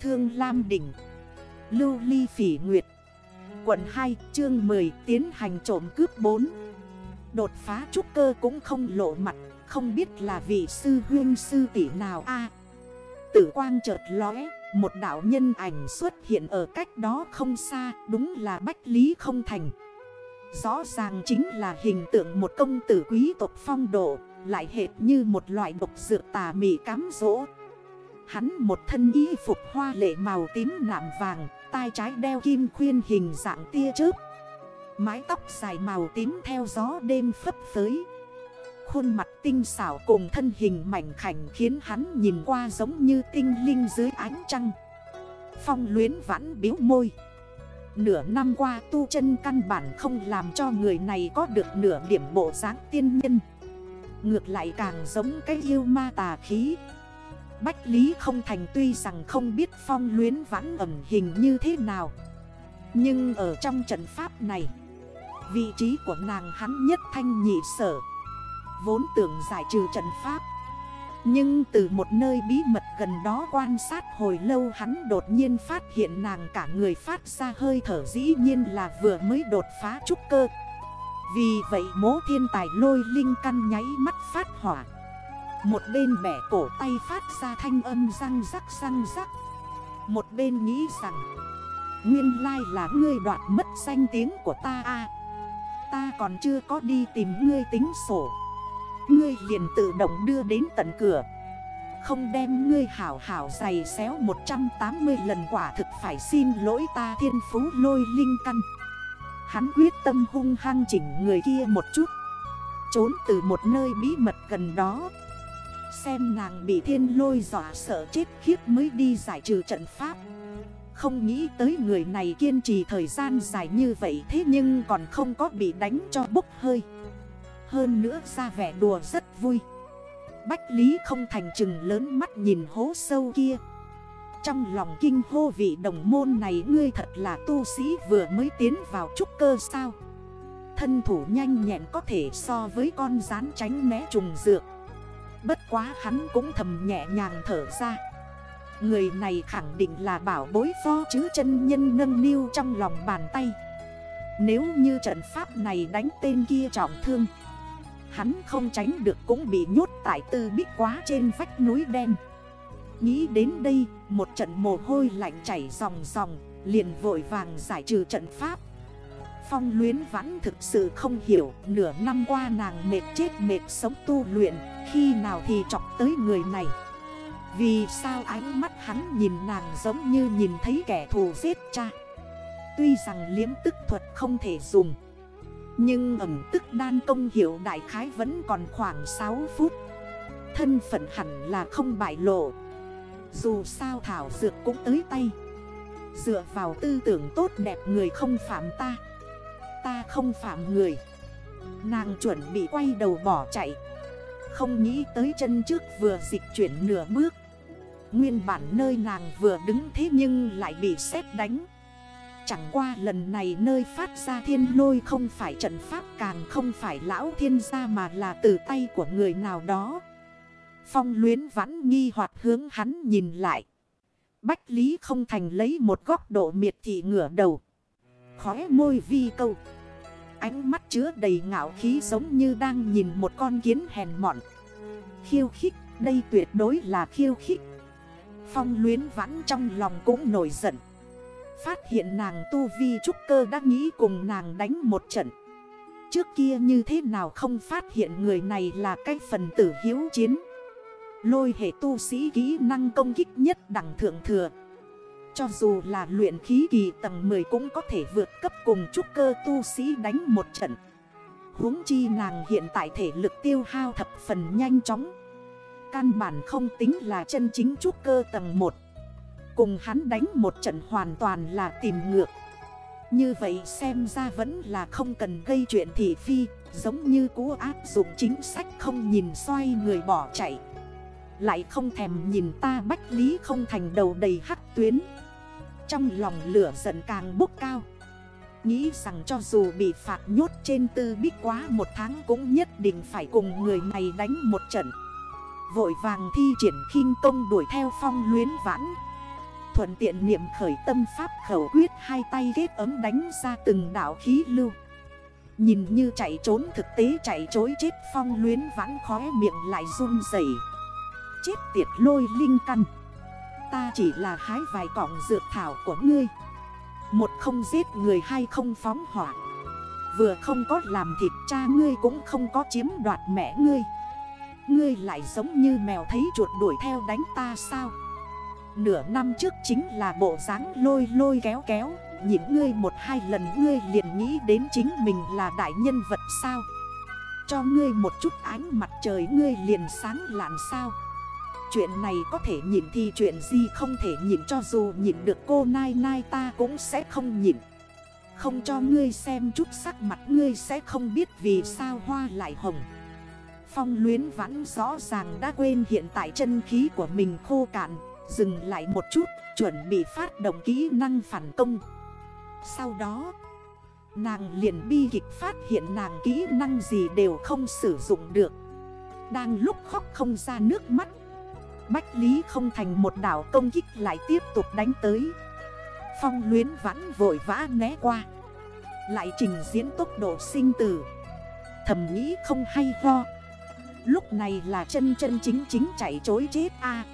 Thương Lam Đỉnh, Lưu Ly Phỉ Nguyệt, Quận 2 chương 10 tiến hành trộm cướp 4 Đột phá trúc cơ cũng không lộ mặt, Không biết là vị sư huyên sư tỷ nào a. Tử quang chợt lóe, Một đảo nhân ảnh xuất hiện ở cách đó không xa, Đúng là Bách Lý không thành. Rõ ràng chính là hình tượng một công tử quý tộc phong độ, Lại hệt như một loại độc dược tà mị cám dỗ. Hắn một thân y phục hoa lệ màu tím nạm vàng, Tai trái đeo kim khuyên hình dạng tia chớp. Mái tóc dài màu tím theo gió đêm phấp phới. Khuôn mặt tinh xảo cùng thân hình mảnh khảnh khiến hắn nhìn qua giống như tinh linh dưới ánh trăng. Phong luyến vãn biếu môi. Nửa năm qua tu chân căn bản không làm cho người này có được nửa điểm bộ dáng tiên nhân. Ngược lại càng giống cái yêu ma tà khí. Bách Lý không thành tuy rằng không biết phong luyến vãn ẩm hình như thế nào. Nhưng ở trong trận pháp này, Vị trí của nàng hắn nhất thanh nhị sở, Vốn tưởng giải trừ trận pháp. Nhưng từ một nơi bí mật gần đó quan sát hồi lâu hắn đột nhiên phát hiện nàng cả người phát ra hơi thở dĩ nhiên là vừa mới đột phá trúc cơ. Vì vậy mố thiên tài lôi linh căn nháy mắt phát hỏa một bên bẻ cổ tay phát ra thanh âm răng rắc răng rắc. Một bên nghĩ rằng, Nguyên lai là ngươi đoạt mất danh tiếng của ta à Ta còn chưa có đi tìm ngươi tính sổ. Ngươi liền tự động đưa đến tận cửa. Không đem ngươi hảo hảo giày xéo 180 lần quả thực phải xin lỗi ta thiên phú lôi linh căn. Hắn quyết tâm hung hăng chỉnh người kia một chút. Trốn từ một nơi bí mật gần đó. Xem nàng bị thiên lôi dọa sợ chết khiếp mới đi giải trừ trận pháp. Không nghĩ tới người này kiên trì thời gian dài như vậy Thế nhưng còn không có bị đánh cho bốc hơi. Hơn nữa ra vẻ đùa rất vui. Bách Lý không thành chừng lớn mắt nhìn hố sâu kia. Trong lòng kinh hô vị đồng môn này ngươi thật là tu sĩ vừa mới tiến vào trúc cơ sao? Thân thủ nhanh nhẹn có thể so với con rán tránh né trùng dược. Bất quá hắn cũng thầm nhẹ nhàng thở ra. Người này khẳng định là bảo bối pho chứ chân nhân nâng niu trong lòng bàn tay. Nếu như trận pháp này đánh tên kia trọng thương, Hắn không tránh được cũng bị nhốt tại tư bích quá trên vách núi đen. Nghĩ đến đây, một trận mồ hôi lạnh chảy dòng dòng Liền vội vàng giải trừ trận pháp. Phong luyến vãn thực sự không hiểu, Nửa năm qua nàng mệt chết mệt sống tu luyện, Khi nào thì chọc tới người này. Vì sao ánh mắt hắn nhìn nàng giống như nhìn thấy kẻ thù giết cha? Tuy rằng liếm tức thuật không thể dùng, Nhưng ẩm tức đan công hiệu đại khái vẫn còn khoảng 6 phút. Thân phận hẳn là không bại lộ. Dù sao thảo dược cũng tới tay. Dựa vào tư tưởng tốt đẹp người không phạm ta. Ta không phạm người. Nàng chuẩn bị quay đầu bỏ chạy. Không nghĩ tới chân trước vừa dịch chuyển nửa bước. Nguyên bản nơi nàng vừa đứng thế nhưng lại bị sét đánh. Chẳng qua lần này nơi phát ra thiên lôi không phải trận pháp càng không phải lão thiên gia mà là từ tay của người nào đó. Phong luyến vãn nghi hoặc hướng hắn nhìn lại. Bách Lý không thành lấy một góc độ miệt thị ngửa đầu. Khóe môi vi câu. Ánh mắt chứa đầy ngạo khí giống như đang nhìn một con kiến hèn mọn. Khiêu khích, đây tuyệt đối là khiêu khích. Phong luyến vãn trong lòng cũng nổi giận. Phát hiện nàng tu vi trúc cơ đã nghĩ cùng nàng đánh một trận. Trước kia như thế nào không phát hiện người này là cái phần tử hiếu chiến. Lôi hệ tu sĩ kỹ năng công kích nhất đẳng thượng thừa cho dù là luyện khí kỳ tầng 10 cũng có thể vượt cấp cùng trúc cơ tu sĩ đánh một trận. Huống chi nàng hiện tại thể lực tiêu hao thập phần nhanh chóng. Căn bản không tính là chân chính trúc cơ tầng 1 Cùng hắn đánh một trận hoàn toàn là tìm ngược. Như vậy xem ra vẫn là không cần gây chuyện thị phi, Giống như cú áp dụng chính sách không nhìn xoay người bỏ chạy. Lại không thèm nhìn ta bách lý không thành đầu đầy hắc tuyến trong lòng lửa giận càng bốc cao. Nghĩ rằng cho dù bị phạt nhốt trên tư bích quá một tháng cũng nhất định phải cùng người này đánh một trận. Vội vàng thi triển khinh công đuổi theo phong luyến vãn. Thuận tiện niệm khởi tâm pháp khẩu quyết Hai tay ghép ấm đánh ra từng đảo khí lưu. Nhìn như chạy trốn thực tế chạy trối chết phong luyến vãn khóe miệng lại run rẩy. Chết tiệt lôi linh căn. Ta chỉ là hái vài cọng dược thảo của ngươi. Một không giết người hay không phóng hỏa. Vừa không có làm thịt cha ngươi cũng không có chiếm đoạt mẹ ngươi. Ngươi lại giống như mèo thấy chuột đuổi theo đánh ta sao? Nửa năm trước chính là bộ dáng lôi lôi kéo kéo, Nhìn ngươi một hai lần ngươi liền nghĩ đến chính mình là đại nhân vật sao? Cho ngươi một chút ánh mặt trời ngươi liền sáng lạn sao? Chuyện này có thể nhìn thì chuyện gì không thể nhìn cho dù nhìn được cô Nai Nai ta cũng sẽ không nhìn. Không cho ngươi xem chút sắc mặt ngươi sẽ không biết vì sao hoa lại hồng. Phong luyến vãn rõ ràng đã quên hiện tại chân khí của mình khô cạn, Dừng lại một chút, chuẩn bị phát động kỹ năng phản công. Sau đó, Nàng liền bi kịch phát hiện nàng kỹ năng gì đều không sử dụng được. Đang lúc khóc không ra nước mắt Bách Lý không thành một đảo công kích lại tiếp tục đánh tới. Phong luyến vãn vội vã né qua. Lại trình diễn tốc độ sinh tử. Thầm nghĩ không hay ho. Lúc này là chân chân chính chính chạy chối chết a.